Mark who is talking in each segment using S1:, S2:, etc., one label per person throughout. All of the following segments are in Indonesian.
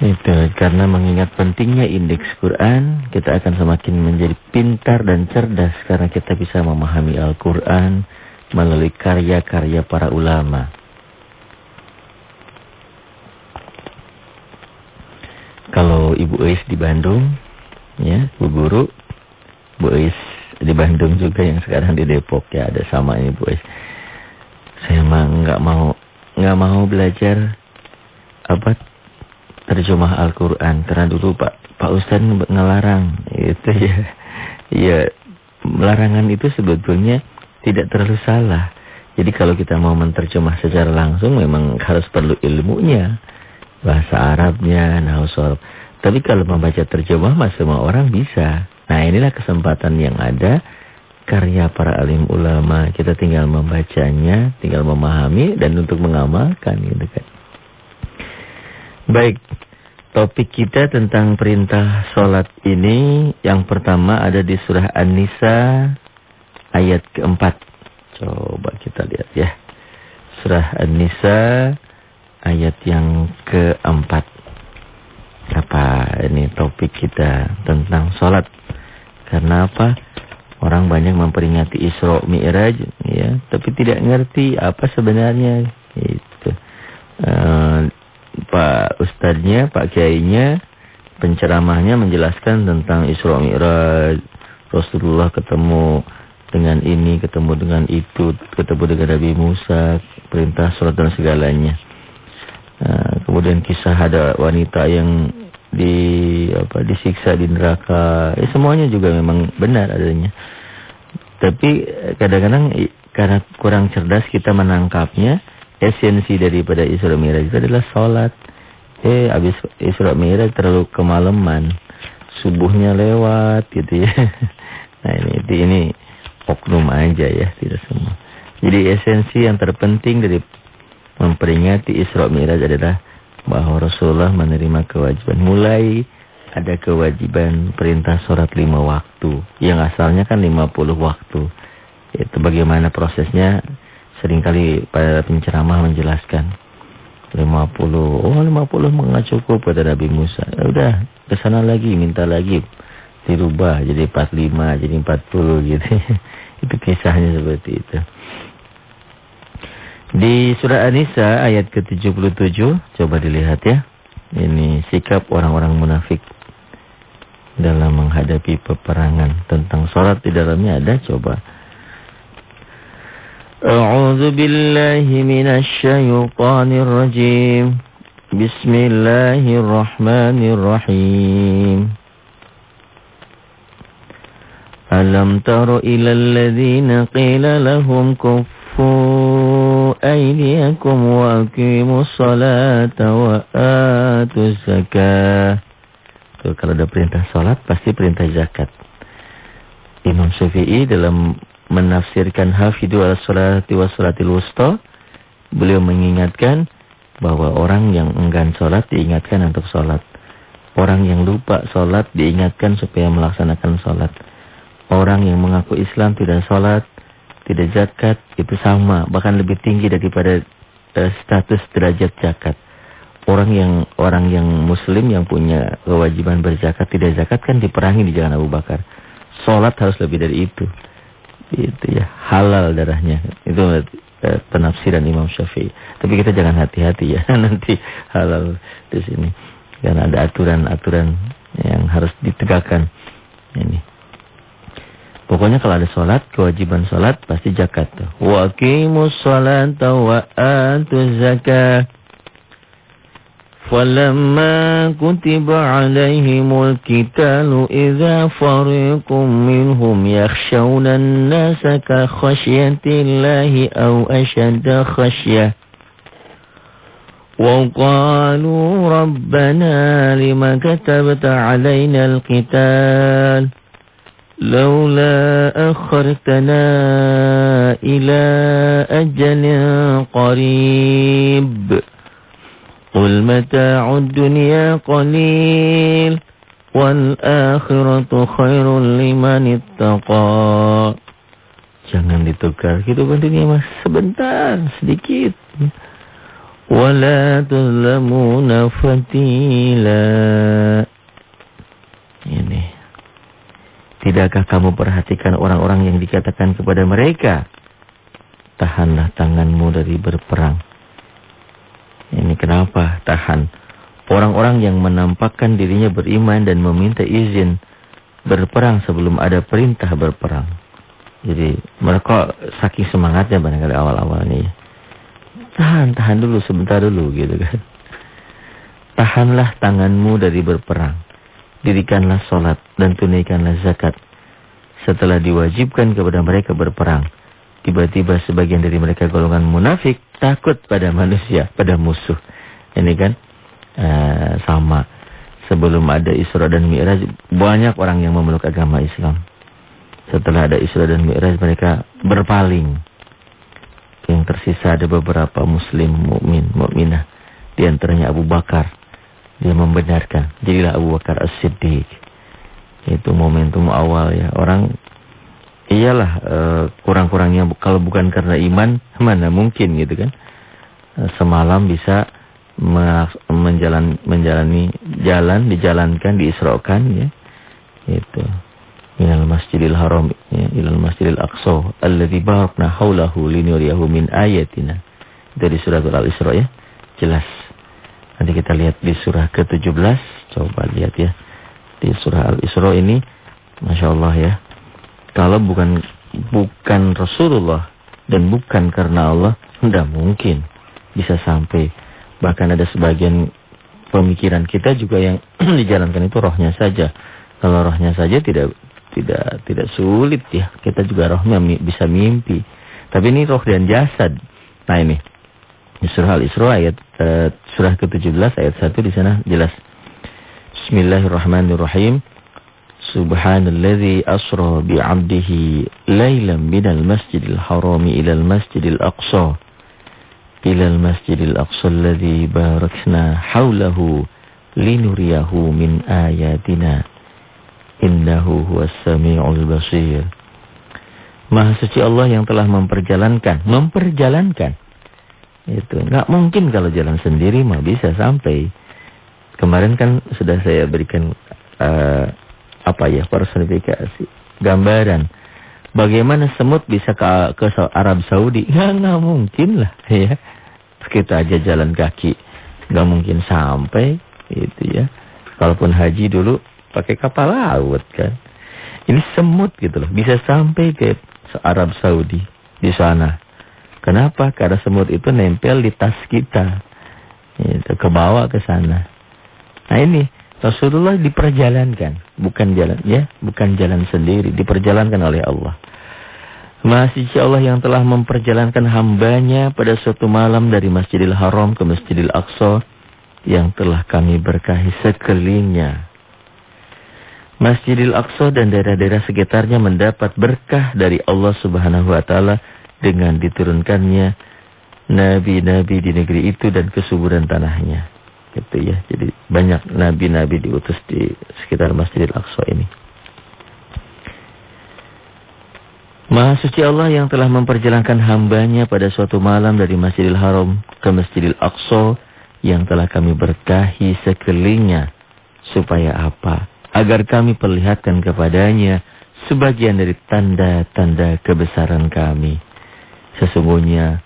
S1: Itu karena mengingat pentingnya indeks Quran, kita akan semakin menjadi pintar dan cerdas karena kita bisa memahami Al-Quran melalui karya-karya para ulama. Kalau Ibu Eis di Bandung, ya, Bu Guru, Bu Eis di Bandung juga yang sekarang di Depok ya ada sama ini Bu Eis. Saya mah nggak mau nggak mau belajar apa terjemah Al-Quran. Karena dulu Pak Pak Ustaz ngelarang. Itu ya. Ya, larangan itu sebetulnya tidak terlalu salah. Jadi kalau kita mau menerjemah secara langsung memang harus perlu ilmunya. Bahasa Arabnya, nahusol. Tapi kalau membaca terjemah mah semua orang bisa. Nah inilah kesempatan yang ada. Karya para alim ulama. Kita tinggal membacanya, tinggal memahami dan untuk mengamalkan gitu kan. Baik, topik kita tentang perintah sholat ini yang pertama ada di surah An-Nisa ayat keempat. Coba kita lihat ya. Surah An-Nisa ayat yang keempat. Apa ini topik kita tentang sholat. Karena apa? Orang banyak memperingati Isra Mi'raj ya, tapi tidak ngerti apa sebenarnya itu. Uh, Pak Ustadznya, Pak Kiainya, penceramahnya menjelaskan tentang Isra Mi'raj. Rasulullah ketemu dengan ini, ketemu dengan itu, ketemu dengan Nabi Musa, perintah sholat dan segalanya. Nah, kemudian kisah ada wanita yang di apa disiksa di neraka. Eh, semuanya juga memang benar adanya. Tapi kadang-kadang karena kurang cerdas kita menangkapnya esensi daripada Isra Mi'raj itu adalah sholat. Eh, habis Isra Mi'raj terlalu kemalaman. Subuhnya lewat gitu ya. Nah ini, ini oknum aja ya, tidak semua. Jadi esensi yang terpenting dari memperingati Isra Mi'raj adalah bahwa Rasulullah menerima kewajiban. Mulai ada kewajiban perintah sholat lima waktu. Yang asalnya kan lima puluh waktu. Itu bagaimana prosesnya Seringkali pada penceramah menjelaskan 50. Oh 50 enggak cukup kata Nabi Musa. Ya udah ke sana lagi minta lagi dirubah jadi 45 jadi 40 gitu. itu kisahnya seperti itu. Di surah An-Nisa ayat ke-77 coba dilihat ya. Ini sikap orang-orang munafik dalam menghadapi peperangan tentang sholat di dalamnya ada coba أعوذ بالله من الشيطان الرجيم بسم الله الرحمن الرحيم ألم تر إلى الذين قيل لهم كفوا أيديكم وأقيموا الصلاة وآتوا الزكاة Tuh, kalau ada perintah salat pasti perintah zakat. Imam Syafi'i dalam menafsirkan hafidhu ala salati wa salatil wusta, beliau mengingatkan bahwa orang yang enggan sholat diingatkan untuk sholat. Orang yang lupa sholat diingatkan supaya melaksanakan sholat. Orang yang mengaku Islam tidak sholat, tidak zakat, itu sama. Bahkan lebih tinggi daripada uh, status derajat zakat. Orang yang orang yang muslim yang punya kewajiban berzakat, tidak zakat kan diperangi di jalan Abu Bakar. Sholat harus lebih dari itu itu ya halal darahnya. Itu eh, penafsiran Imam Syafi'i. Tapi kita jangan hati-hati ya nanti halal di sini. Karena ada aturan-aturan yang harus ditegakkan. Ini. Pokoknya kalau ada sholat kewajiban sholat pasti zakat tuh. Wa aqimus sholata wa atuz zakat فلما كتب عليهم الكتال إذا فريق منهم يخشون الناس كخشية الله أو أشد خشية. وقالوا ربنا لما كتبت علينا القتال لولا أخرتنا إلى أجل قريب. قل متاع الدنيا قليل والآخرة خير liman ittaqa. Jangan ditukar kehidupan dunia mas sebentar sedikit. ولا تظلمون فتيلا Ini. Tidakkah kamu perhatikan orang-orang yang dikatakan kepada mereka, tahanlah tanganmu dari berperang. ini kenapa tahan? Orang-orang yang menampakkan dirinya beriman dan meminta izin berperang sebelum ada perintah berperang. Jadi mereka saking semangatnya barangkali awal-awalnya ya. Tahan, tahan dulu sebentar dulu gitu kan. Tahanlah tanganmu dari berperang. Dirikanlah sholat dan tunaikanlah zakat. Setelah diwajibkan kepada mereka berperang. Tiba-tiba sebagian dari mereka golongan munafik takut pada manusia, pada musuh. Ini kan uh, sama. Sebelum ada Isra dan Mi'raj, banyak orang yang memeluk agama Islam. Setelah ada Isra dan Mi'raj, mereka berpaling yang tersisa ada beberapa muslim mukmin, mukminah. Di antaranya Abu Bakar. Dia membenarkan. Jadilah Abu Bakar As-Siddiq. Itu momentum awal ya. Orang iyalah e, kurang-kurangnya kalau bukan karena iman mana mungkin gitu kan. E, semalam bisa menjalan menjalani jalan dijalankan diisrokan ya. Itu minal masjidil haram ya, ilal masjidil aqsa alladzi barakna haulahu linuriyahu min ayatina. Dari surah Al-Isra ya. Jelas. Nanti kita lihat di surah ke-17. Coba lihat ya. Di surah Al-Isra ini Masya Allah ya. Kalau bukan bukan Rasulullah dan bukan karena Allah, tidak mungkin bisa sampai. Bahkan ada sebagian pemikiran kita juga yang dijalankan itu rohnya saja. Kalau rohnya saja tidak tidak tidak sulit ya. Kita juga rohnya bisa mimpi. Tapi ini roh dan jasad. Nah ini. Surah Al-Isra ayat uh, surah ke-17 ayat 1 di sana jelas. Bismillahirrahmanirrahim. Subhanalladzi asra bi'abdihi lailan minal masjidil harami ilal masjidil aqsa. Ilal masjidil aqsa alladzi barakna haulahu linuriyahu min ayatina. Innahu huwas sami'ul basir. Maha suci Allah yang telah memperjalankan, memperjalankan. Itu nggak mungkin kalau jalan sendiri mah bisa sampai. Kemarin kan sudah saya berikan uh, apa ya personifikasi, gambaran. Bagaimana semut bisa ke, ke Arab Saudi? Nggak, nggak mungkin lah ya. Kita aja jalan kaki, nggak mungkin sampai itu ya. Kalaupun haji dulu pakai kapal laut kan. Ini semut gitu loh, bisa sampai ke Arab Saudi di sana. Kenapa? Karena semut itu nempel di tas kita. Itu ke bawah ke sana. Nah ini Rasulullah diperjalankan, bukan jalan ya, bukan jalan sendiri, diperjalankan oleh Allah. Masih Allah yang telah memperjalankan hambanya pada suatu malam dari Masjidil Haram ke Masjidil Aqsa yang telah kami berkahi sekelilingnya. Masjidil Aqsa dan daerah-daerah sekitarnya mendapat berkah dari Allah Subhanahu wa taala dengan diturunkannya nabi-nabi di negeri itu dan kesuburan tanahnya. Gitu ya. Jadi banyak nabi-nabi diutus di sekitar Masjidil Aqsa ini. Maha suci Allah yang telah memperjalankan hambanya pada suatu malam dari Masjidil Haram ke Masjidil Aqsa yang telah kami berkahi sekelilingnya. Supaya apa? agar kami perlihatkan kepadanya sebagian dari tanda-tanda kebesaran kami. Sesungguhnya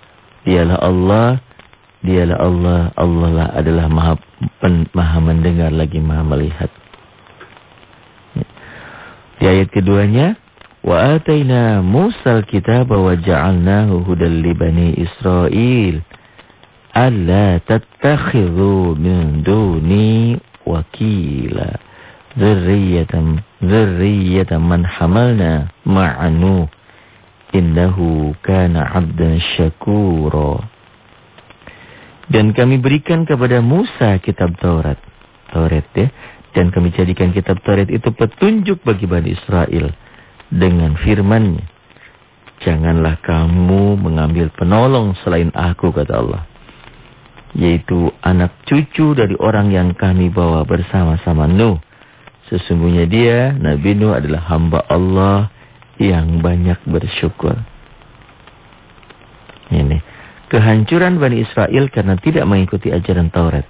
S1: dialah Allah, dialah Allah, Allah lah adalah maha, pen, maha mendengar lagi maha melihat. Di ayat keduanya, Wa atayna Musa al-kitab wa ja'alnahu hudal li bani Israel. Alla tattakhidhu min duni wakila. Zurriyatan Zurriyatan man hamalna ma'anu Innahu kana abdan syakura Dan kami berikan kepada Musa kitab Taurat. Taurat ya. Dan kami jadikan kitab Taurat itu petunjuk bagi Bani Israel Dengan firmannya. Janganlah kamu mengambil penolong selain aku kata Allah. Yaitu anak cucu dari orang yang kami bawa bersama-sama Nuh. Sesungguhnya dia, Nabi Nuh adalah hamba Allah yang banyak bersyukur. Ini. Kehancuran Bani Israel karena tidak mengikuti ajaran Taurat.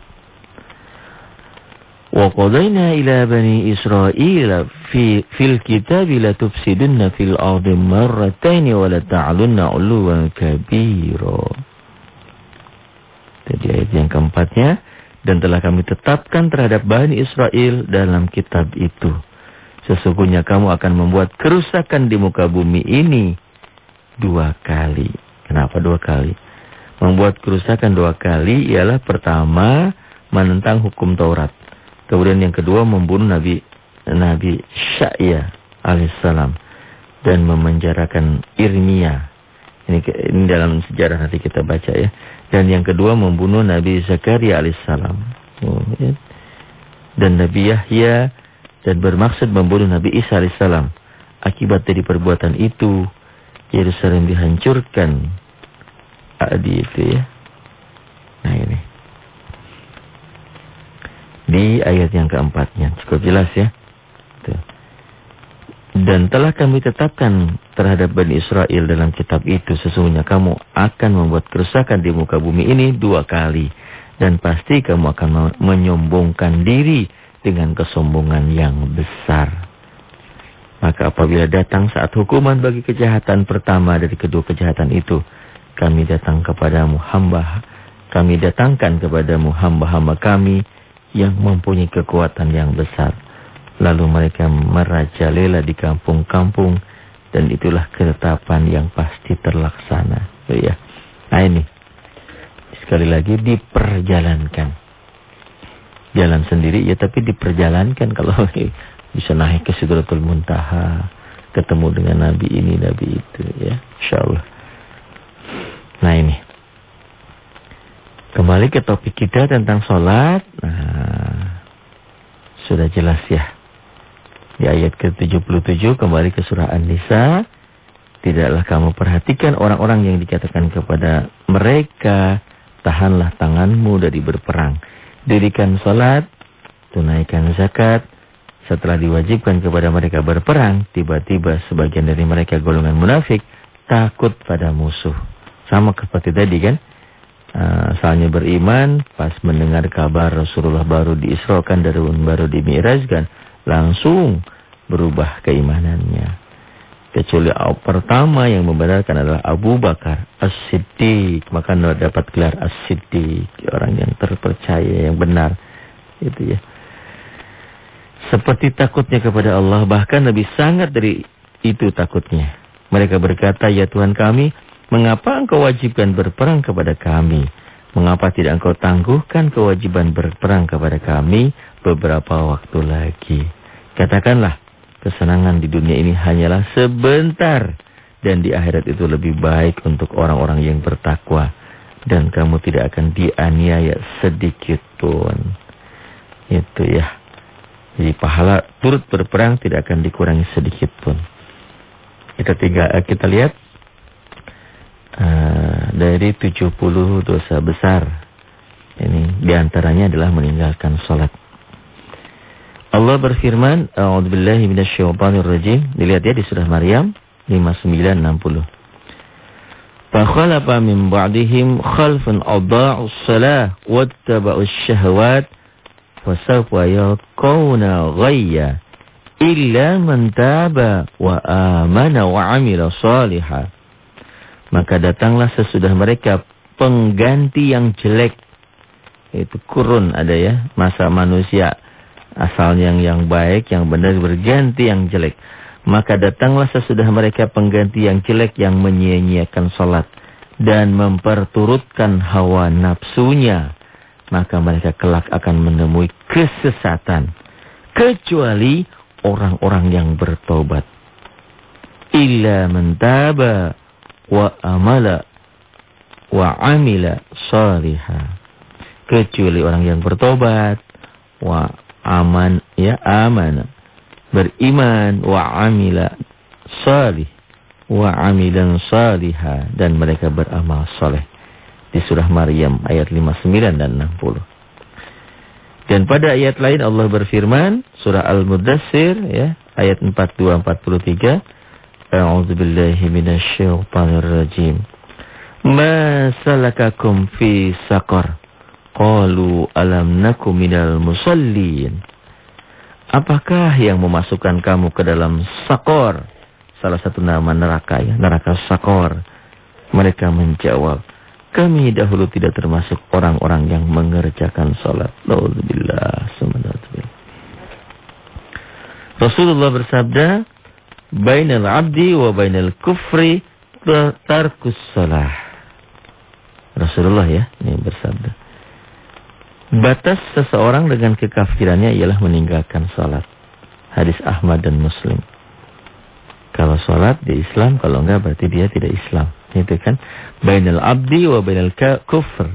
S1: Israel fi fil kitab la tufsidunna fil ardi marratayn wa la ta'lunna 'uluwan kabira. Jadi ayat yang keempatnya dan telah kami tetapkan terhadap Bani Israel dalam kitab itu. Sesungguhnya kamu akan membuat kerusakan di muka bumi ini dua kali. Kenapa dua kali? Membuat kerusakan dua kali ialah pertama menentang hukum Taurat. Kemudian yang kedua membunuh Nabi Nabi Sya'ya alaihissalam dan memenjarakan Irmia. Ini, ini dalam sejarah nanti kita baca ya. Dan yang kedua membunuh Nabi Zakaria alaihissalam. Oh, ya. Dan Nabi Yahya dan bermaksud membunuh Nabi Isa alaihissalam. Akibat dari perbuatan itu Yerusalem dihancurkan. Adi itu ya. Nah ini. Di ayat yang keempatnya. Cukup jelas ya. Tuh. Dan telah kami tetapkan terhadap Bani Israel dalam kitab itu. Sesungguhnya kamu akan membuat kerusakan di muka bumi ini dua kali. Dan pasti kamu akan menyombongkan diri dengan kesombongan yang besar. Maka apabila datang saat hukuman bagi kejahatan pertama dari kedua kejahatan itu. Kami datang kepadamu hamba. Kami datangkan kepadamu hamba-hamba kami yang mempunyai kekuatan yang besar Lalu mereka merajalela di kampung-kampung dan itulah ketetapan yang pasti terlaksana. Ya. Nah ini. Sekali lagi diperjalankan. Jalan sendiri ya tapi diperjalankan kalau bisa naik ke Sidratul Muntaha, ketemu dengan nabi ini, nabi itu ya. Insyaallah. Nah ini. Kembali ke topik kita tentang sholat. Nah, sudah jelas ya. Di ayat ke-77 kembali ke surah An-Nisa. Tidaklah kamu perhatikan orang-orang yang dikatakan kepada mereka. Tahanlah tanganmu dari berperang. Dirikan salat, tunaikan zakat. Setelah diwajibkan kepada mereka berperang, tiba-tiba sebagian dari mereka golongan munafik takut pada musuh. Sama seperti tadi kan. Asalnya beriman, pas mendengar kabar Rasulullah baru diisrokan dari baru dimirajkan langsung berubah keimanannya. Kecuali pertama yang membenarkan adalah Abu Bakar As-Siddiq. Maka dapat gelar As-Siddiq. Orang yang terpercaya, yang benar. Itu ya. Seperti takutnya kepada Allah. Bahkan lebih sangat dari itu takutnya. Mereka berkata, Ya Tuhan kami, mengapa engkau wajibkan berperang kepada kami? Mengapa tidak engkau tangguhkan kewajiban berperang kepada kami beberapa waktu lagi? Katakanlah, kesenangan di dunia ini hanyalah sebentar. Dan di akhirat itu lebih baik untuk orang-orang yang bertakwa. Dan kamu tidak akan dianiaya sedikit pun. Itu ya. Jadi pahala turut berperang tidak akan dikurangi sedikit pun. Kita tiga, eh, kita lihat uh, dari 70 dosa besar. Ini di antaranya adalah meninggalkan sholat. Allah berfirman, A'udzubillahi minasyaitonirrajim. Dilihat ya di surah Maryam 5960. Fakhalafa min ba'dihim khalfun adha'us salah wattaba'us syahawat fasawfa yalqawna ghayya illa man taba wa amana wa 'amila shalihan. Maka datanglah sesudah mereka pengganti yang jelek. Itu kurun ada ya, masa manusia Asal yang yang baik, yang benar berganti yang jelek. Maka datanglah sesudah mereka pengganti yang jelek yang menyia-nyiakan sholat. Dan memperturutkan hawa nafsunya. Maka mereka kelak akan menemui kesesatan. Kecuali orang-orang yang bertobat. Illa mentaba wa amala wa amila salihah. Kecuali orang yang bertobat. Wa aman ya aman beriman wa amila salih wa amilan salihah dan mereka beramal soleh di surah Maryam ayat 59 dan 60 dan pada ayat lain Allah berfirman surah Al-Mudassir ya ayat 42 43 A'udzu billahi minasyaitonir rajim Ma salakakum fi sakar? Qalu alam naku minal musallin. Apakah yang memasukkan kamu ke dalam sakor? Salah satu nama neraka ya, neraka sakor. Mereka menjawab, kami dahulu tidak termasuk orang-orang yang mengerjakan salat. Alhamdulillah. Rasulullah bersabda, Bainal abdi wa bainal kufri tarkus salah. Rasulullah ya, ini bersabda. Batas seseorang dengan kekafirannya ialah meninggalkan salat. Hadis Ahmad dan Muslim. Kalau salat di Islam, kalau enggak berarti dia tidak Islam. Itu kan. Bainal abdi wa bainal kufr.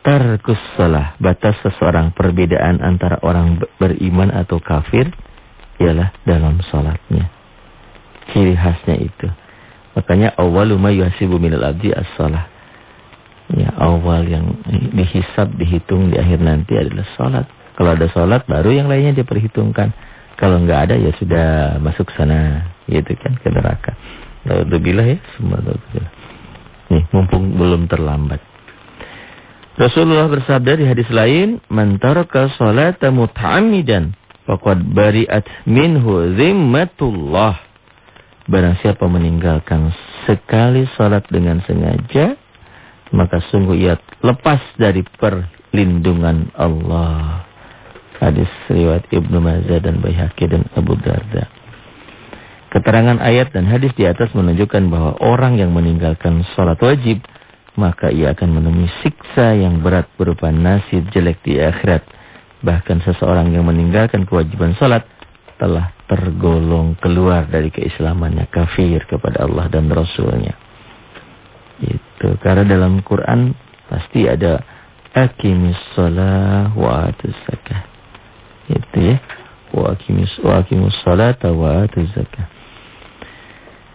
S1: Tarkus salah. Batas seseorang perbedaan antara orang beriman atau kafir ialah dalam salatnya. Ciri khasnya itu. Makanya awwalu ma yuhasibu minal abdi as-salah. Ya, awal yang dihisab, dihitung di akhir nanti adalah salat. Kalau ada salat baru yang lainnya diperhitungkan. Kalau enggak ada ya sudah masuk sana, gitu kan ke neraka. Alhamdulillah ya, semua alhamdulillah. Nih, mumpung belum terlambat. Rasulullah bersabda di hadis lain, "Man taraka salata muta'ammidan faqad bari'at minhu zimmatullah." Barang siapa meninggalkan sekali salat dengan sengaja, maka sungguh ia lepas dari perlindungan Allah. Hadis riwayat Ibnu Majah dan Baihaqi dan Abu Darda. Keterangan ayat dan hadis di atas menunjukkan bahwa orang yang meninggalkan sholat wajib, maka ia akan menemui siksa yang berat berupa nasib jelek di akhirat. Bahkan seseorang yang meninggalkan kewajiban sholat telah tergolong keluar dari keislamannya, kafir kepada Allah dan Rasulnya. Itu karena dalam Quran pasti ada akimis shalah wa atuz zakah. Itu ya. Wa akimis wa aqimus salata wa atuz zakah.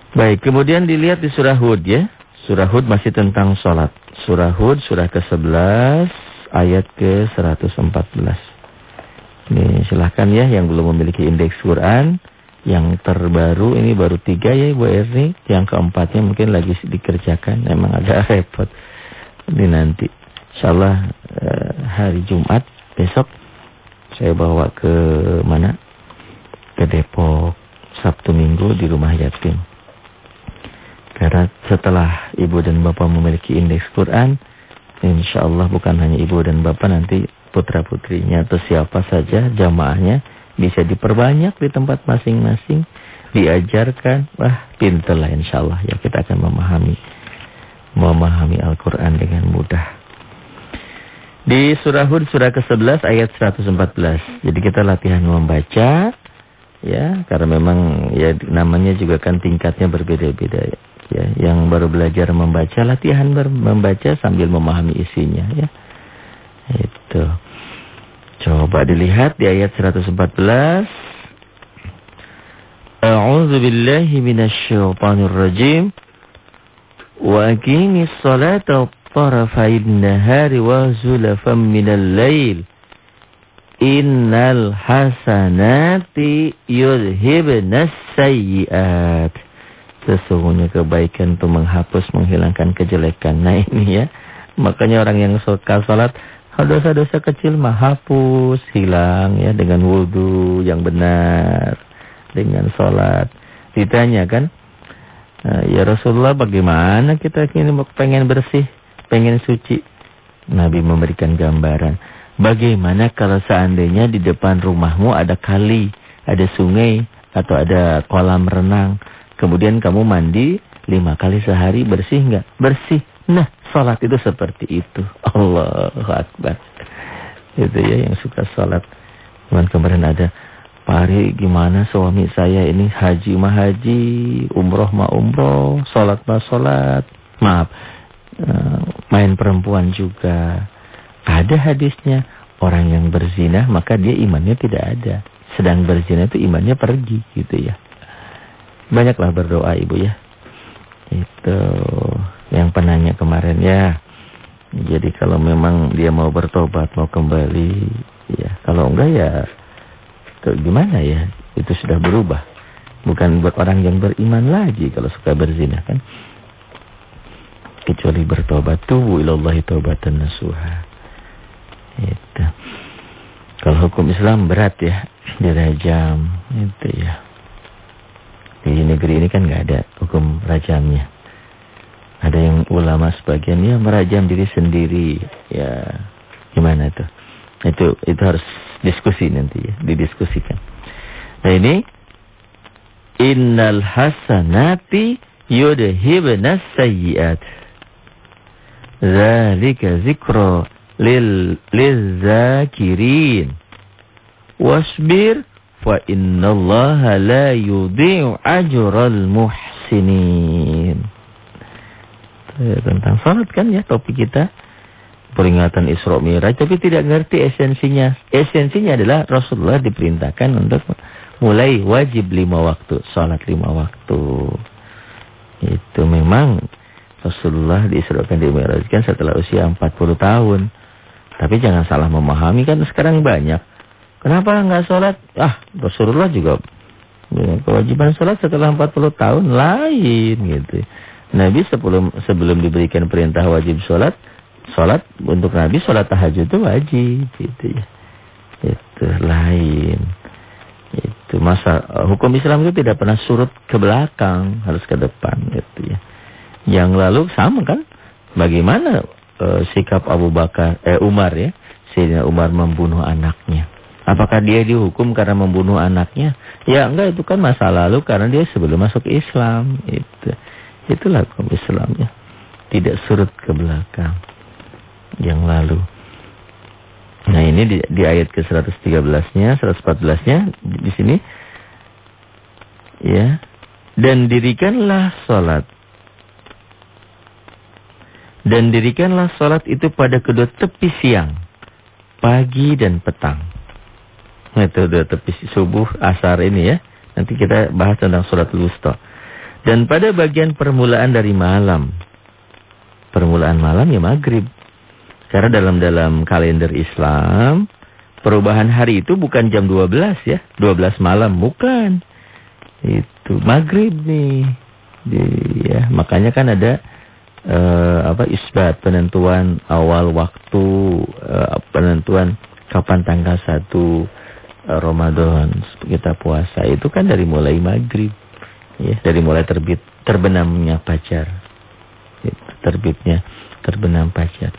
S1: Baik, kemudian dilihat di surah Hud ya. Surah Hud masih tentang salat. Surah Hud surah ke-11 ayat ke-114. Ini silahkan ya yang belum memiliki indeks Quran yang terbaru ini baru tiga ya Ibu Erni. Yang keempatnya mungkin lagi dikerjakan. Memang agak repot. Ini nanti. InsyaAllah eh, hari Jumat besok. Saya bawa ke mana? Ke Depok. Sabtu Minggu di rumah yatim. Karena setelah ibu dan bapak memiliki indeks Quran. Insya Allah bukan hanya ibu dan bapak nanti putra-putrinya atau siapa saja jamaahnya bisa diperbanyak di tempat masing-masing, diajarkan, wah pinterlah insyaallah ya kita akan memahami memahami Al-Qur'an dengan mudah. Di surah Hud surah ke-11 ayat 114. Jadi kita latihan membaca ya, karena memang ya namanya juga kan tingkatnya berbeda-beda ya. Yang baru belajar membaca latihan membaca sambil memahami isinya ya. Itu. Coba dilihat di ayat 114. A'udzu billahi minasyaitonir rajim. Wa aqimis salata tarafayn nahari wa zulfan minal lail. Innal hasanati yudhibnas sayyiat. Sesungguhnya kebaikan itu menghapus, menghilangkan kejelekan. Nah ini ya. Makanya orang yang suka salat dosa-dosa kecil mah hapus, hilang ya dengan wudhu yang benar, dengan sholat. Ditanya kan, eh, ya Rasulullah bagaimana kita ini pengen bersih, pengen suci? Nabi memberikan gambaran. Bagaimana kalau seandainya di depan rumahmu ada kali, ada sungai, atau ada kolam renang. Kemudian kamu mandi lima kali sehari bersih enggak? Bersih. Nah, sholat itu seperti itu. Allahu Akbar. Itu ya yang suka sholat. Cuman kemarin ada, Pari gimana suami saya ini haji mah haji, umroh mah umroh, sholat mah sholat. Maaf, eh, main perempuan juga. Ada hadisnya, orang yang berzina maka dia imannya tidak ada. Sedang berzina itu imannya pergi gitu ya. Banyaklah berdoa ibu ya. Itu yang penanya kemarin ya. Jadi kalau memang dia mau bertobat, mau kembali, ya kalau enggak ya ke gimana ya? Itu sudah berubah. Bukan buat orang yang beriman lagi kalau suka berzina kan. kecuali bertobat tubuh ilallahi taubatan nasuha. Itu. Kalau hukum Islam berat ya, dirajam itu ya. Di negeri ini kan nggak ada hukum rajamnya. Ada yang ulama sebagian ya merajam diri sendiri. Ya, gimana tuh? Itu itu harus diskusi nanti ya, didiskusikan. Nah ini innal hasanati yudhibnas sayyiat. Zalika zikra lil lizakirin. Wasbir fa innallaha la yudhi'u ajral muhsinin. Tentang salat kan ya topik kita. Peringatan Isra Mi'raj tapi tidak ngerti esensinya. Esensinya adalah Rasulullah diperintahkan untuk mulai wajib lima waktu, salat lima waktu. Itu memang Rasulullah diisrakan dimi'rajkan setelah usia 40 tahun. Tapi jangan salah memahami kan sekarang banyak. Kenapa enggak sholat? Ah, Rasulullah juga kewajiban sholat setelah 40 tahun lain gitu. Nabi sebelum sebelum diberikan perintah wajib sholat, sholat untuk Nabi sholat tahajud itu wajib gitu ya. Itu lain. Itu masa hukum Islam itu tidak pernah surut ke belakang, harus ke depan gitu ya. Yang lalu sama kan? Bagaimana uh, sikap Abu Bakar eh Umar ya? Sayyidina Umar membunuh anaknya. Apakah dia dihukum karena membunuh anaknya? Ya enggak itu kan masa lalu karena dia sebelum masuk Islam itu. Itulah hukum Islamnya. Tidak surut ke belakang yang lalu. Nah ini di, di ayat ke 113-nya, 114-nya di sini. Ya. Dan dirikanlah salat. Dan dirikanlah salat itu pada kedua tepi siang. Pagi dan petang. Nah, itu dua tepi subuh, asar ini ya. Nanti kita bahas tentang salat wusta. Dan pada bagian permulaan dari malam. Permulaan malam ya maghrib. Karena dalam dalam kalender Islam, perubahan hari itu bukan jam 12 ya, 12 malam, bukan. Itu maghrib nih. Ya, makanya kan ada uh, apa isbat penentuan awal waktu, uh, penentuan kapan tanggal 1 uh, eh, Ramadan kita puasa itu kan dari mulai maghrib. Ya, dari mulai terbit terbenamnya fajar. Terbitnya terbenam fajar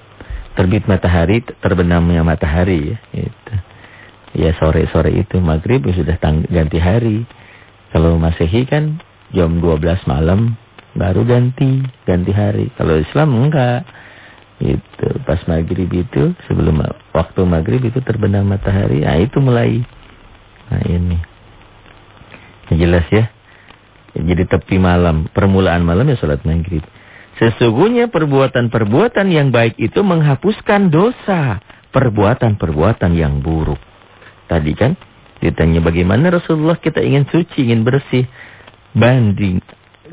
S1: terbit matahari, terbenamnya matahari ya. Itu. Ya sore-sore itu maghrib ya sudah ganti hari. Kalau Masehi kan jam 12 malam baru ganti ganti hari. Kalau Islam enggak. Itu pas maghrib itu sebelum waktu maghrib itu terbenam matahari. Nah itu mulai. Nah ini. Jelas ya. Jadi tepi malam, permulaan malam ya sholat maghrib. Sesungguhnya perbuatan-perbuatan yang baik itu menghapuskan dosa. Perbuatan-perbuatan yang buruk. Tadi kan ditanya bagaimana Rasulullah kita ingin suci, ingin bersih. Banding,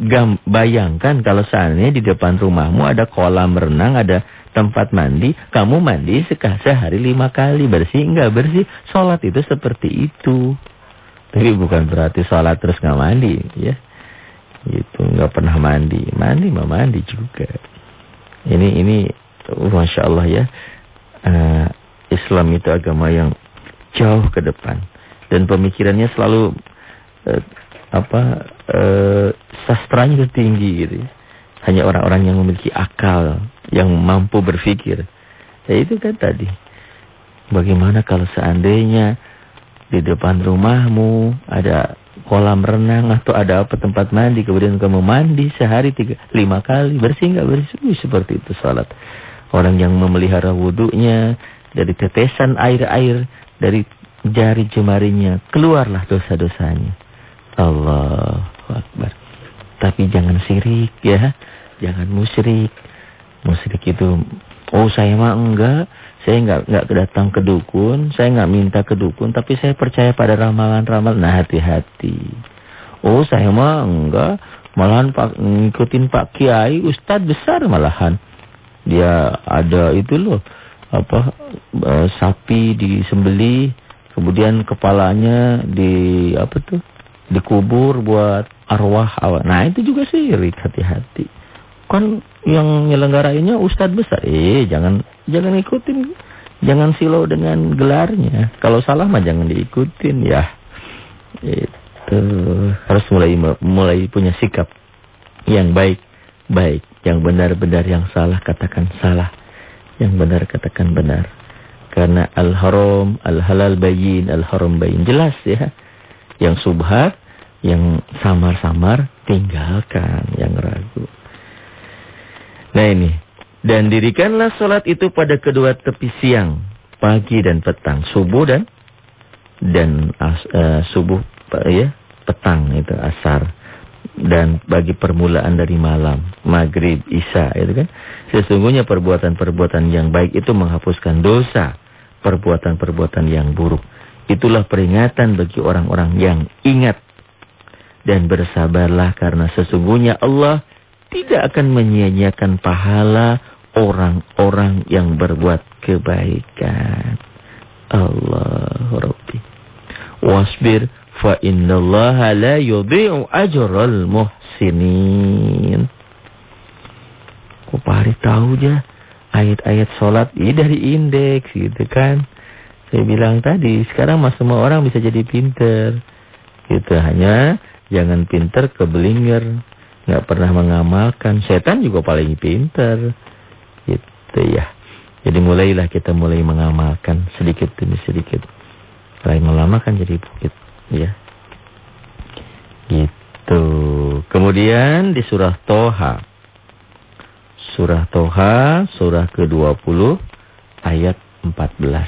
S1: gam, bayangkan kalau seandainya di depan rumahmu ada kolam renang, ada tempat mandi. Kamu mandi sehari lima kali. Bersih enggak bersih. Sholat itu seperti itu. Tapi bukan berarti sholat terus nggak mandi. ya Gitu, nggak pernah mandi. Mandi mah mandi juga. Ini ini uh, Masya Allah ya. Uh, Islam itu agama yang jauh ke depan. Dan pemikirannya selalu uh, apa uh, sastranya itu tinggi gitu ya. Hanya orang-orang yang memiliki akal, yang mampu berpikir. Ya itu kan tadi. Bagaimana kalau seandainya di depan rumahmu ada kolam renang atau ada apa tempat mandi kemudian kamu mandi sehari tiga lima kali bersih nggak bersih? Seperti itu salat orang yang memelihara wudhunya dari tetesan air-air dari jari jemarinya keluarlah dosa-dosanya. Allah Akbar. Tapi jangan sirik ya. Jangan musyrik. Musyrik itu oh saya mah enggak saya nggak nggak datang ke dukun, saya nggak minta ke dukun, tapi saya percaya pada ramalan-ramalan. Nah hati-hati. Oh saya mah enggak, malahan pak ngikutin Pak Kiai, Ustadz besar malahan. Dia ada itu loh, apa e, sapi disembeli, kemudian kepalanya di apa tuh dikubur buat arwah awak. Nah itu juga syirik hati-hati. kan yang nyelenggarainnya ustadz besar. Eh, jangan jangan ikutin, jangan silau dengan gelarnya. Kalau salah mah jangan diikutin ya. Itu harus mulai mulai punya sikap yang baik, baik. Yang benar-benar yang salah katakan salah. Yang benar katakan benar. Karena al-haram, al-halal bayin, al-haram bayin. Jelas ya. Yang subhat, yang samar-samar, tinggalkan yang ragu. Nah ini. Dan dirikanlah sholat itu pada kedua tepi siang, pagi dan petang, subuh dan dan uh, subuh ya petang itu asar dan bagi permulaan dari malam, maghrib, isya itu kan. Sesungguhnya perbuatan-perbuatan yang baik itu menghapuskan dosa, perbuatan-perbuatan yang buruk. Itulah peringatan bagi orang-orang yang ingat dan bersabarlah karena sesungguhnya Allah tidak akan menyia-nyiakan pahala orang-orang yang berbuat kebaikan. Allah Rabbi. Wasbir fa innallaha la yudhi'u ajral muhsinin. Kok pari tahu aja ayat-ayat sholat ini dari indeks gitu kan. Saya bilang tadi, sekarang mas semua orang bisa jadi pinter. Gitu hanya jangan pinter kebelinger nggak pernah mengamalkan. Setan juga paling pintar. Gitu ya. Jadi mulailah kita mulai mengamalkan sedikit demi sedikit. Lama-lama kan jadi bukit. Ya. Gitu. Kemudian di surah Toha. Surah Toha, surah ke-20, ayat 14.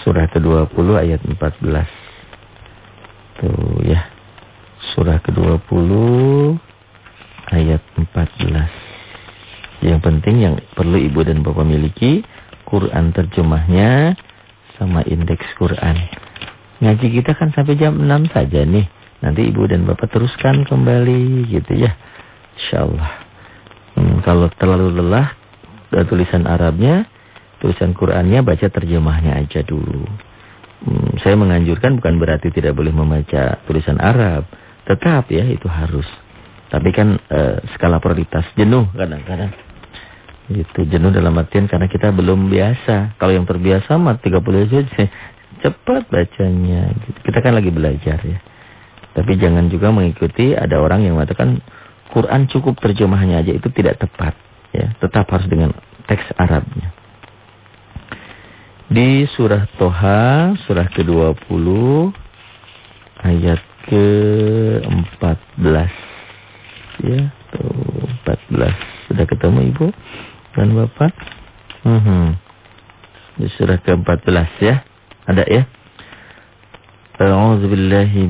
S1: Surah ke-20, ayat 14. Tuh ya surah ke-20 ayat 14. Yang penting yang perlu ibu dan bapak miliki Quran terjemahnya sama indeks Quran. Ngaji kita kan sampai jam 6 saja nih. Nanti ibu dan bapak teruskan kembali gitu ya. Insyaallah. Hmm, kalau terlalu lelah tulisan Arabnya, tulisan Qurannya baca terjemahnya aja dulu. Hmm, saya menganjurkan bukan berarti tidak boleh membaca tulisan Arab. Tetap ya itu harus. Tapi kan e, skala prioritas jenuh kadang-kadang. Itu jenuh dalam artian karena kita belum biasa. Kalau yang terbiasa mah 30 juz cepat bacanya. Gitu. Kita kan lagi belajar ya. Tapi jangan juga mengikuti ada orang yang mengatakan Quran cukup terjemahnya aja itu tidak tepat ya. Tetap harus dengan teks Arabnya. Di surah Toha, surah ke-20 ayat ke-14. Ya, tuh 14. Sudah ketemu Ibu dan Bapak? -huh. Di surah ke-14 ya. Ada ya? A'udzu billahi.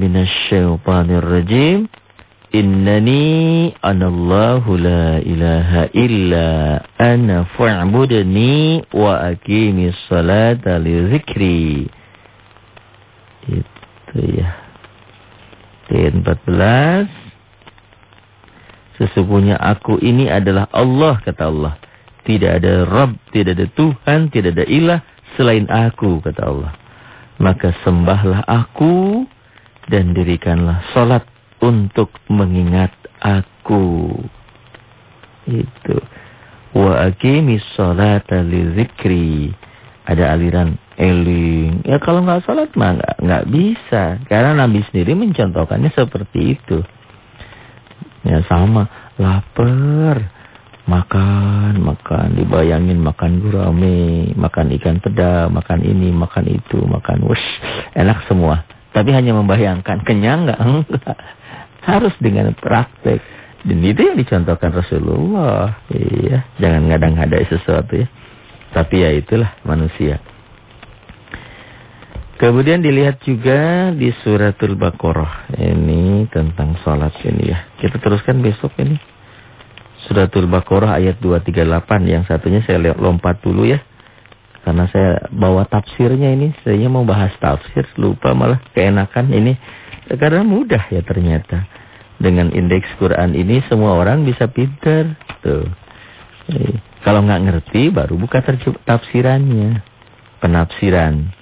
S1: Innani anallahu la ilaha illa ana fa'budni wa aqimis salata li dzikri. Itu ya. Ayat 14. Sesungguhnya aku ini adalah Allah, kata Allah. Tidak ada Rabb, tidak ada Tuhan, tidak ada ilah selain aku, kata Allah. Maka sembahlah aku dan dirikanlah solat untuk mengingat aku. Itu. Wa aqimis salata li. Ada aliran eling. Ya kalau nggak sholat mah nggak nggak bisa. Karena Nabi sendiri mencontohkannya seperti itu. Ya sama, lapar, makan, makan, dibayangin makan gurame, makan ikan peda, makan ini, makan itu, makan wush, enak semua. Tapi hanya membayangkan, kenyang nggak? Enggak. Harus dengan praktek. Dan itu yang dicontohkan Rasulullah. Iya, jangan ngadang-ngadai sesuatu ya. Tapi ya itulah manusia. Kemudian dilihat juga di suratul Baqarah. Ini tentang salat ini ya. Kita teruskan besok ini. Suratul Baqarah ayat 238. Yang satunya saya lompat dulu ya. Karena saya bawa tafsirnya ini. Saya mau bahas tafsir. Lupa malah keenakan ini. Karena mudah ya ternyata. Dengan indeks Quran ini semua orang bisa pinter. Tuh. Kalau nggak ngerti baru buka tafsirannya. Penafsiran.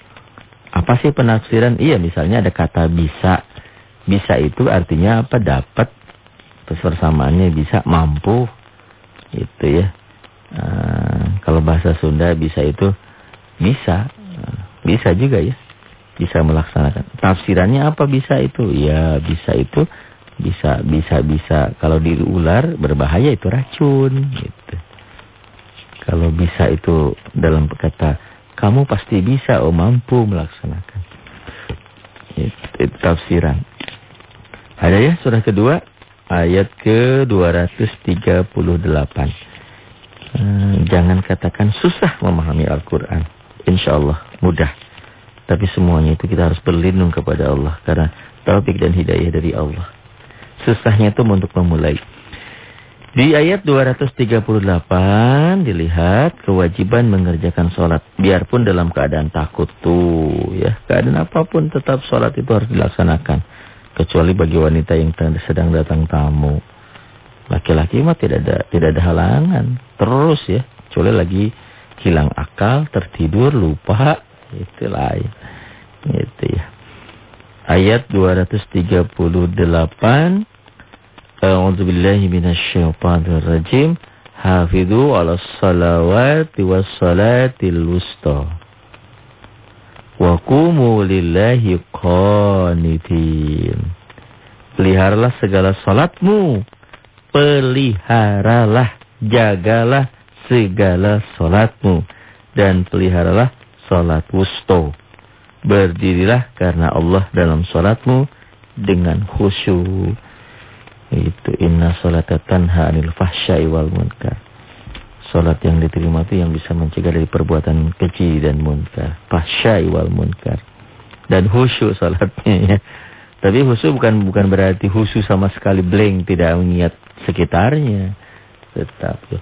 S1: Apa sih penafsiran? Iya misalnya ada kata bisa. Bisa itu artinya apa? Dapat. Persamaannya bisa mampu. Itu ya. Uh, kalau bahasa Sunda bisa itu bisa. Uh, bisa juga ya. Bisa melaksanakan. Tafsirannya apa bisa itu? Ya bisa itu. Bisa, bisa, bisa. Kalau di ular berbahaya itu racun. Gitu. Kalau bisa itu dalam kata kamu pasti bisa oh mampu melaksanakan. Itu, itu tafsiran. Ada ya surah kedua ayat ke-238. Hmm, jangan katakan susah memahami Al-Quran. Insya Allah mudah. Tapi semuanya itu kita harus berlindung kepada Allah. Karena taufik dan hidayah dari Allah. Susahnya itu untuk memulai. Di ayat 238 dilihat kewajiban mengerjakan sholat. Biarpun dalam keadaan takut tuh ya. Keadaan apa pun tetap sholat itu harus dilaksanakan. Kecuali bagi wanita yang sedang datang tamu. Laki-laki mah tidak ada tidak ada halangan. Terus ya. Kecuali lagi hilang akal, tertidur, lupa. Itu lain. Itu ya. Ayat 238 A'udzu billahi minasyaitonir rajim. Hafidhu 'alas salawati was salatil wusta. Wa qumu lillahi qanitin. Peliharalah segala salatmu. Peliharalah, jagalah segala salatmu dan peliharalah salat wusta. Berdirilah karena Allah dalam salatmu dengan khusyuk. Itu inna salata tanha anil fahsyai wal munkar. Salat yang diterima itu yang bisa mencegah dari perbuatan keji dan munkar. Fahsyai wal munkar. Dan khusyuk salatnya ya. Tapi khusyuk bukan bukan berarti khusyuk sama sekali blank, tidak mengingat sekitarnya. Tetap ya.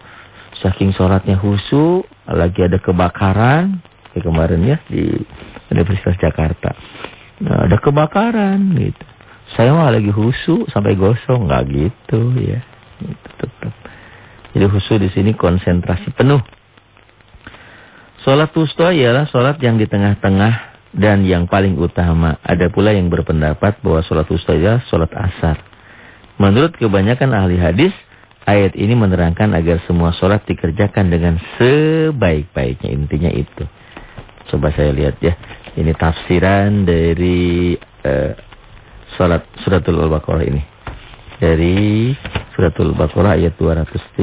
S1: Saking sholatnya khusyuk, lagi ada kebakaran, kayak kemarin ya di Universitas Jakarta. Nah, ada kebakaran gitu. Saya mah lagi husu sampai gosong, nggak gitu ya. Tetap. Jadi husu di sini konsentrasi penuh. Sholat wusta ialah sholat yang di tengah-tengah dan yang paling utama. Ada pula yang berpendapat bahwa sholat wusta ialah sholat asar. Menurut kebanyakan ahli hadis, ayat ini menerangkan agar semua sholat dikerjakan dengan sebaik-baiknya. Intinya itu. Coba saya lihat ya. Ini tafsiran dari uh, salat suratul Al-Baqarah ini. Dari suratul Al-Baqarah ayat 238,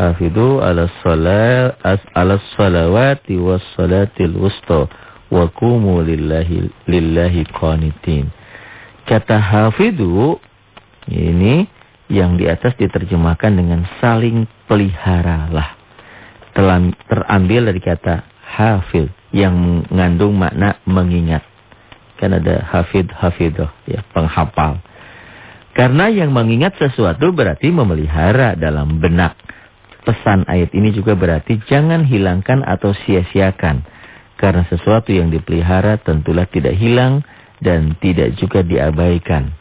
S1: Hafidhu ala salat ala salawati was salatil wusta wa qumu lillahi lillahi qanitin. Kata hafidhu ini yang di atas diterjemahkan dengan saling peliharalah. Telah terambil dari kata hafil yang mengandung makna mengingat. Kan ada hafid hafidah, ya, penghafal. Karena yang mengingat sesuatu berarti memelihara dalam benak. Pesan ayat ini juga berarti jangan hilangkan atau sia-siakan. Karena sesuatu yang dipelihara tentulah tidak hilang dan tidak juga diabaikan.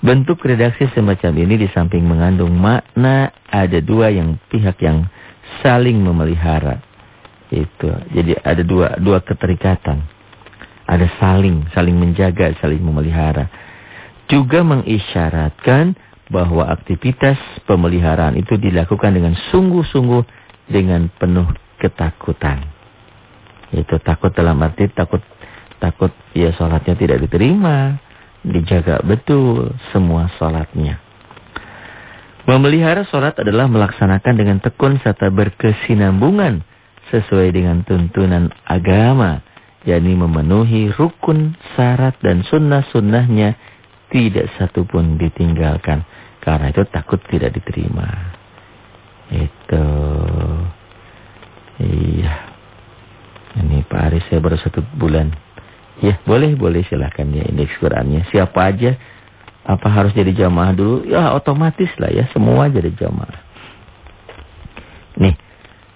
S1: Bentuk redaksi semacam ini di samping mengandung makna ada dua yang pihak yang saling memelihara. Itu. Jadi ada dua dua keterikatan. Ada saling, saling menjaga, saling memelihara. Juga mengisyaratkan bahwa aktivitas pemeliharaan itu dilakukan dengan sungguh-sungguh dengan penuh ketakutan. Itu takut dalam arti takut takut ya sholatnya tidak diterima. Dijaga betul semua sholatnya. Memelihara sholat adalah melaksanakan dengan tekun serta berkesinambungan sesuai dengan tuntunan agama yakni memenuhi rukun, syarat dan sunnah-sunnahnya tidak satu pun ditinggalkan. Karena itu takut tidak diterima. Itu. Iya. Ini Pak Aris saya baru satu bulan. Ya boleh, boleh silahkan ya indeks Qurannya. Siapa aja. Apa harus jadi jamaah dulu? Ya otomatis lah ya semua jadi jamaah. Nih.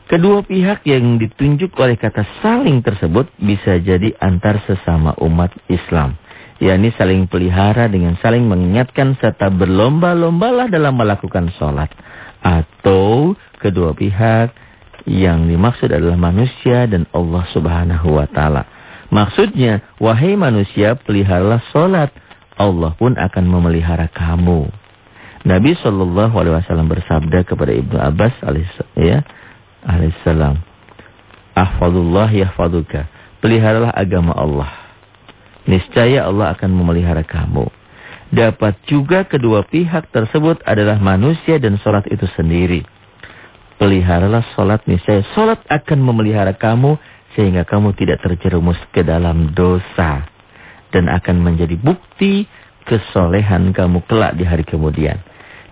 S1: Kedua pihak yang ditunjuk oleh kata saling tersebut bisa jadi antar sesama umat Islam. yakni saling pelihara dengan saling mengingatkan serta berlomba-lombalah dalam melakukan sholat. Atau kedua pihak yang dimaksud adalah manusia dan Allah subhanahu wa ta'ala. Maksudnya, wahai manusia peliharalah sholat. Allah pun akan memelihara kamu. Nabi Shallallahu Alaihi Wasallam bersabda kepada Ibnu Abbas ya, alaihissalam, Ahfadullah yahfaduka. Peliharalah agama Allah. Niscaya Allah akan memelihara kamu. Dapat juga kedua pihak tersebut adalah manusia dan sholat itu sendiri. Peliharalah sholat niscaya. Sholat akan memelihara kamu sehingga kamu tidak terjerumus ke dalam dosa. Dan akan menjadi bukti kesolehan kamu kelak di hari kemudian.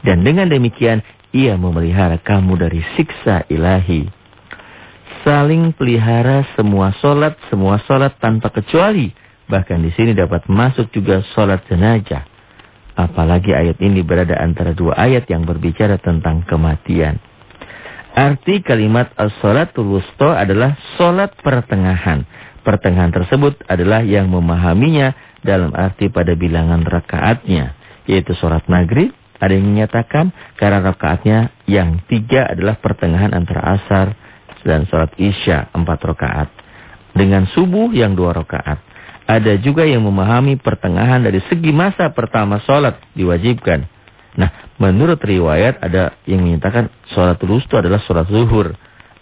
S1: Dan dengan demikian, ia memelihara kamu dari siksa ilahi. Saling pelihara semua solat, semua solat tanpa kecuali. Bahkan di sini dapat masuk juga solat jenazah. Apalagi ayat ini berada antara dua ayat yang berbicara tentang kematian. Arti kalimat as-salatul wusta adalah solat pertengahan. Pertengahan tersebut adalah yang memahaminya dalam arti pada bilangan rakaatnya. Yaitu solat maghrib, ada yang menyatakan karena rakaatnya yang tiga adalah pertengahan antara asar dan sholat isya empat rakaat. Dengan subuh yang dua rakaat. Ada juga yang memahami pertengahan dari segi masa pertama sholat diwajibkan. Nah, menurut riwayat ada yang menyatakan sholat itu adalah sholat zuhur.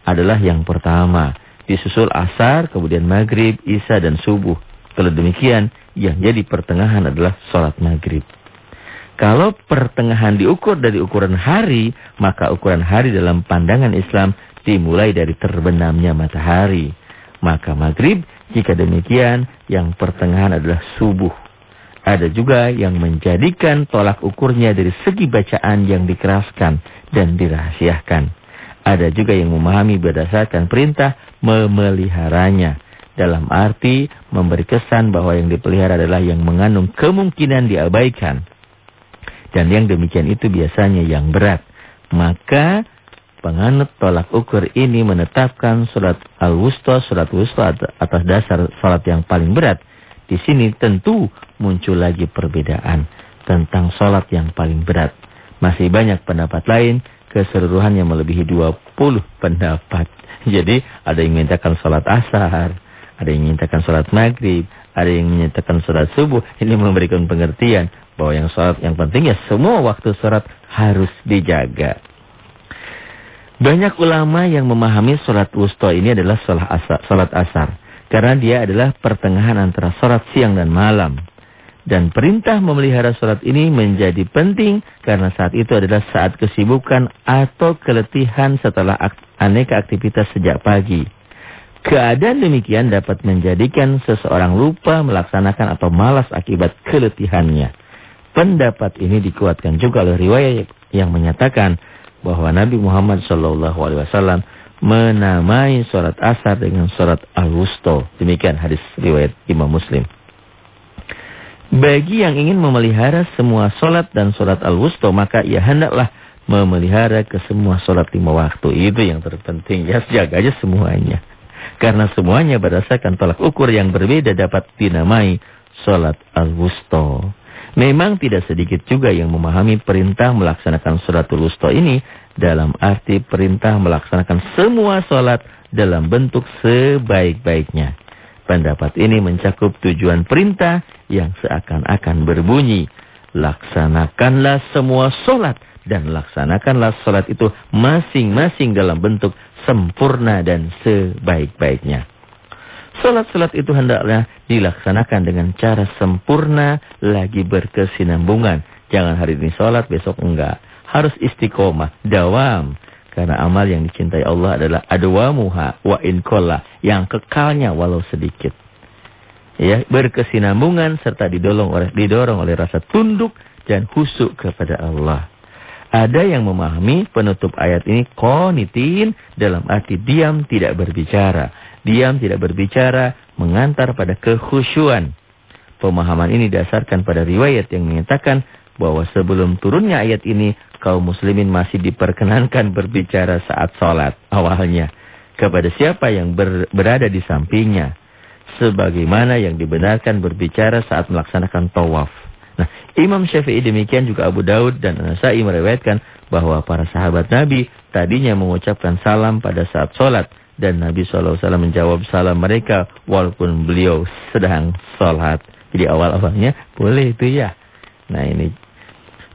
S1: Adalah yang pertama. Disusul asar, kemudian maghrib, isya, dan subuh. Kalau demikian, yang jadi pertengahan adalah sholat maghrib. Kalau pertengahan diukur dari ukuran hari, maka ukuran hari dalam pandangan Islam dimulai dari terbenamnya matahari. Maka maghrib, jika demikian, yang pertengahan adalah subuh. Ada juga yang menjadikan tolak ukurnya dari segi bacaan yang dikeraskan dan dirahasiakan. Ada juga yang memahami berdasarkan perintah memeliharanya. Dalam arti memberi kesan bahwa yang dipelihara adalah yang mengandung kemungkinan diabaikan. Dan yang demikian itu biasanya yang berat. Maka penganut tolak ukur ini menetapkan sholat al-wusta, sholat wusta atas dasar sholat yang paling berat. Di sini tentu muncul lagi perbedaan tentang sholat yang paling berat. Masih banyak pendapat lain, keseluruhannya melebihi 20 pendapat. Jadi ada yang menyatakan sholat asar, ada yang menyatakan sholat maghrib, ada yang menyatakan sholat subuh. Ini memberikan pengertian bahwa yang sholat yang penting ya semua waktu sholat harus dijaga. Banyak ulama yang memahami sholat wusta ini adalah sholat asar, sholat asar. Karena dia adalah pertengahan antara sholat siang dan malam. Dan perintah memelihara sholat ini menjadi penting karena saat itu adalah saat kesibukan atau keletihan setelah aneka aktivitas sejak pagi. Keadaan demikian dapat menjadikan seseorang lupa melaksanakan atau malas akibat keletihannya. Pendapat ini dikuatkan juga oleh riwayat yang menyatakan bahwa Nabi Muhammad SAW menamai sholat asar dengan sholat al-wusto. Demikian hadis riwayat Imam Muslim. Bagi yang ingin memelihara semua sholat dan sholat al-wusto, maka ia hendaklah memelihara ke semua sholat lima waktu. Itu yang terpenting. Ya, jaga aja semuanya. Karena semuanya berdasarkan tolak ukur yang berbeda dapat dinamai sholat al-wusto. Memang tidak sedikit juga yang memahami perintah melaksanakan sholatul wusta ini dalam arti perintah melaksanakan semua sholat dalam bentuk sebaik-baiknya. Pendapat ini mencakup tujuan perintah yang seakan-akan berbunyi. Laksanakanlah semua sholat dan laksanakanlah sholat itu masing-masing dalam bentuk sempurna dan sebaik-baiknya. Salat-salat itu hendaklah dilaksanakan dengan cara sempurna lagi berkesinambungan. Jangan hari ini salat, besok enggak. Harus istiqomah, dawam. Karena amal yang dicintai Allah adalah adwamuha wa inkola. Yang kekalnya walau sedikit. Ya, berkesinambungan serta didorong oleh, didorong oleh rasa tunduk dan husuk kepada Allah. Ada yang memahami penutup ayat ini konitin dalam arti diam tidak berbicara diam tidak berbicara, mengantar pada kekhusyuan. Pemahaman ini dasarkan pada riwayat yang menyatakan bahwa sebelum turunnya ayat ini, kaum muslimin masih diperkenankan berbicara saat sholat awalnya. Kepada siapa yang ber, berada di sampingnya. Sebagaimana yang dibenarkan berbicara saat melaksanakan tawaf. Nah, Imam Syafi'i demikian juga Abu Daud dan Nasai meriwayatkan bahwa para sahabat Nabi tadinya mengucapkan salam pada saat sholat. Dan Nabi SAW menjawab salam mereka walaupun beliau sedang sholat. Jadi awal-awalnya boleh itu ya. Nah ini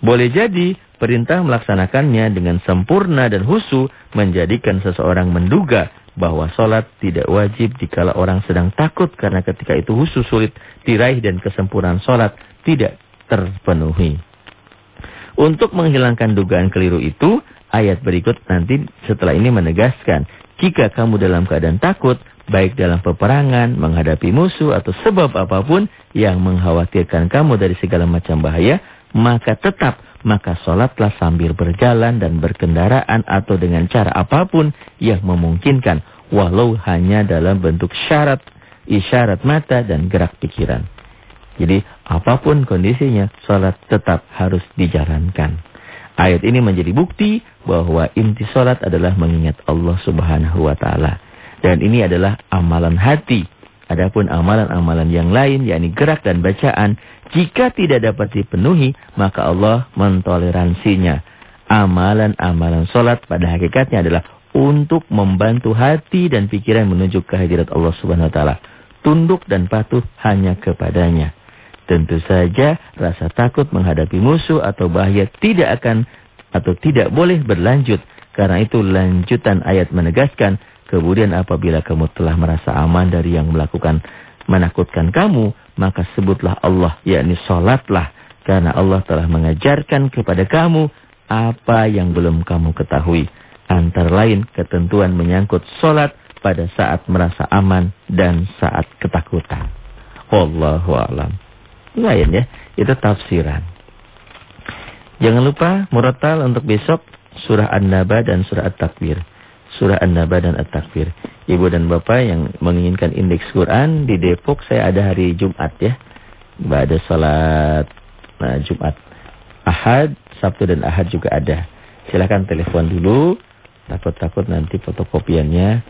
S1: boleh jadi perintah melaksanakannya dengan sempurna dan husu menjadikan seseorang menduga bahwa sholat tidak wajib jika orang sedang takut karena ketika itu husu sulit diraih dan kesempurnaan sholat tidak terpenuhi. Untuk menghilangkan dugaan keliru itu, ayat berikut nanti setelah ini menegaskan, jika kamu dalam keadaan takut, baik dalam peperangan, menghadapi musuh, atau sebab apa pun yang mengkhawatirkan kamu dari segala macam bahaya, maka tetap, maka sholatlah sambil berjalan dan berkendaraan atau dengan cara apa pun yang memungkinkan, walau hanya dalam bentuk syarat, isyarat mata dan gerak pikiran. Jadi apa pun kondisinya, sholat tetap harus dijalankan. Ayat ini menjadi bukti bahwa inti sholat adalah mengingat Allah subhanahu wa ta'ala. Dan ini adalah amalan hati. Adapun amalan-amalan yang lain, yakni gerak dan bacaan, jika tidak dapat dipenuhi, maka Allah mentoleransinya. Amalan-amalan sholat pada hakikatnya adalah untuk membantu hati dan pikiran menuju kehadirat Allah subhanahu wa ta'ala. Tunduk dan patuh hanya kepadanya. Tentu saja rasa takut menghadapi musuh atau bahaya tidak akan atau tidak boleh berlanjut. Karena itu lanjutan ayat menegaskan, kemudian apabila kamu telah merasa aman dari yang melakukan menakutkan kamu, maka sebutlah Allah, yakni sholatlah. Karena Allah telah mengajarkan kepada kamu apa yang belum kamu ketahui. Antara lain ketentuan menyangkut sholat pada saat merasa aman dan saat ketakutan. Wallahu a'lam lain ya. Itu tafsiran. Jangan lupa murotal untuk besok surah An-Naba dan surah At-Takbir. Surah An-Naba dan At-Takbir. Ibu dan Bapak yang menginginkan indeks Quran di Depok saya ada hari Jumat ya. Ada salat nah, Jumat. Ahad, Sabtu dan Ahad juga ada. Silakan telepon dulu. Takut-takut nanti fotokopiannya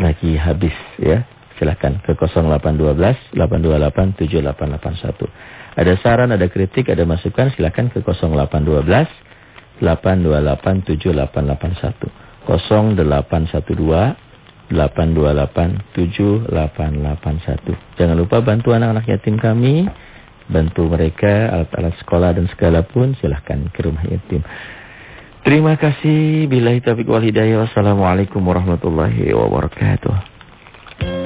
S1: lagi habis ya. Silahkan ke 0812 828 7881. Ada saran, ada kritik, ada masukan silahkan ke 0812 828 7881. 0812 828 7881. Jangan lupa bantu anak-anak yatim kami. Bantu mereka alat-alat sekolah dan segala pun silahkan ke rumah yatim. Terima kasih. Bila taufiq wal hidayah. Wassalamualaikum warahmatullahi wabarakatuh.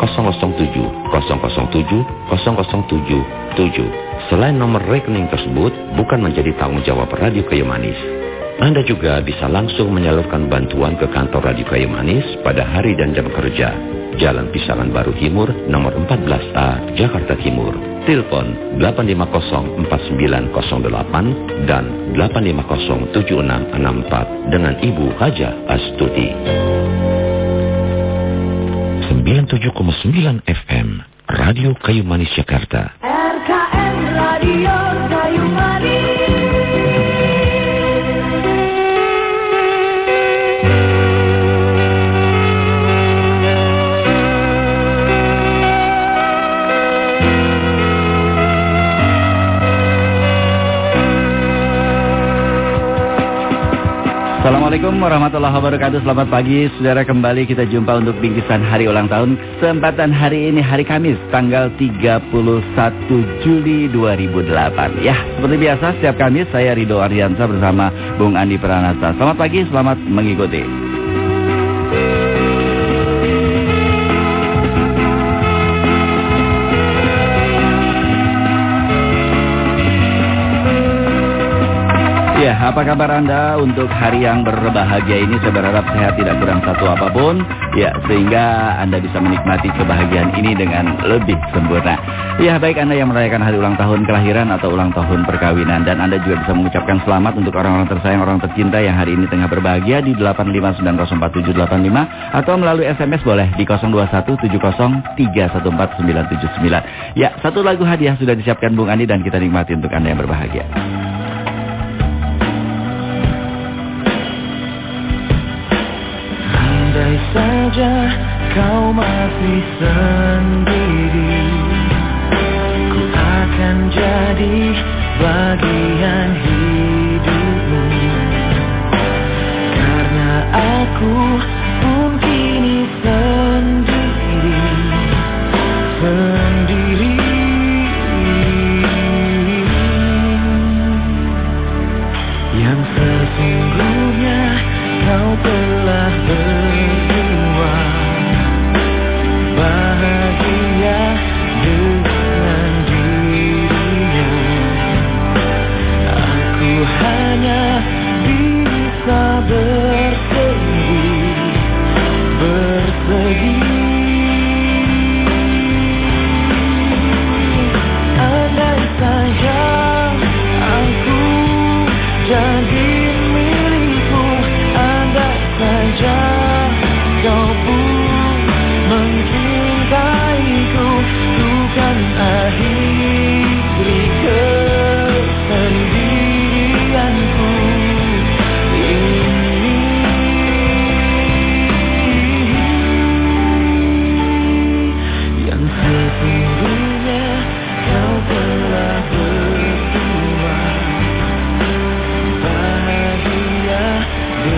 S2: 007 007 0077. Selain nomor rekening tersebut bukan menjadi tanggung jawab Radio Kayu Manis. Anda juga bisa langsung menyalurkan bantuan ke kantor Radio Kayu Manis pada hari dan jam kerja. Jalan Pisangan Baru Timur, nomor 14A, Jakarta Timur. Telepon 8504908 dan 8507664 dengan Ibu Haja Astuti. 97,9 FM Radio Kayu Manis Jakarta. RKM Radio
S3: Assalamualaikum warahmatullahi wabarakatuh. Selamat pagi saudara. Kembali kita jumpa untuk bingkisan hari ulang tahun. Kesempatan hari ini hari Kamis tanggal 31 Juli 2008 Ya seperti biasa setiap Kamis saya Ridho Aryansa bersama Bung Andi Pranata. Selamat pagi selamat mengikuti apa kabar Anda untuk hari yang berbahagia ini? Saya berharap sehat tidak kurang satu apa pun. Ya, sehingga Anda bisa menikmati kebahagiaan ini dengan lebih sempurna. Ya, baik Anda yang merayakan hari ulang tahun kelahiran atau ulang tahun perkawinan. Dan Anda juga bisa mengucapkan selamat untuk orang-orang tersayang, orang tercinta yang hari ini tengah berbahagia di 859047785. Atau melalui SMS boleh di 0217031499. Ya, satu lagu hadiah sudah disiapkan Bung Andi dan kita nikmati untuk Anda yang berbahagia.
S4: Saja kau masih sendiri. Ku akan jadi bagian hidupmu. Karena aku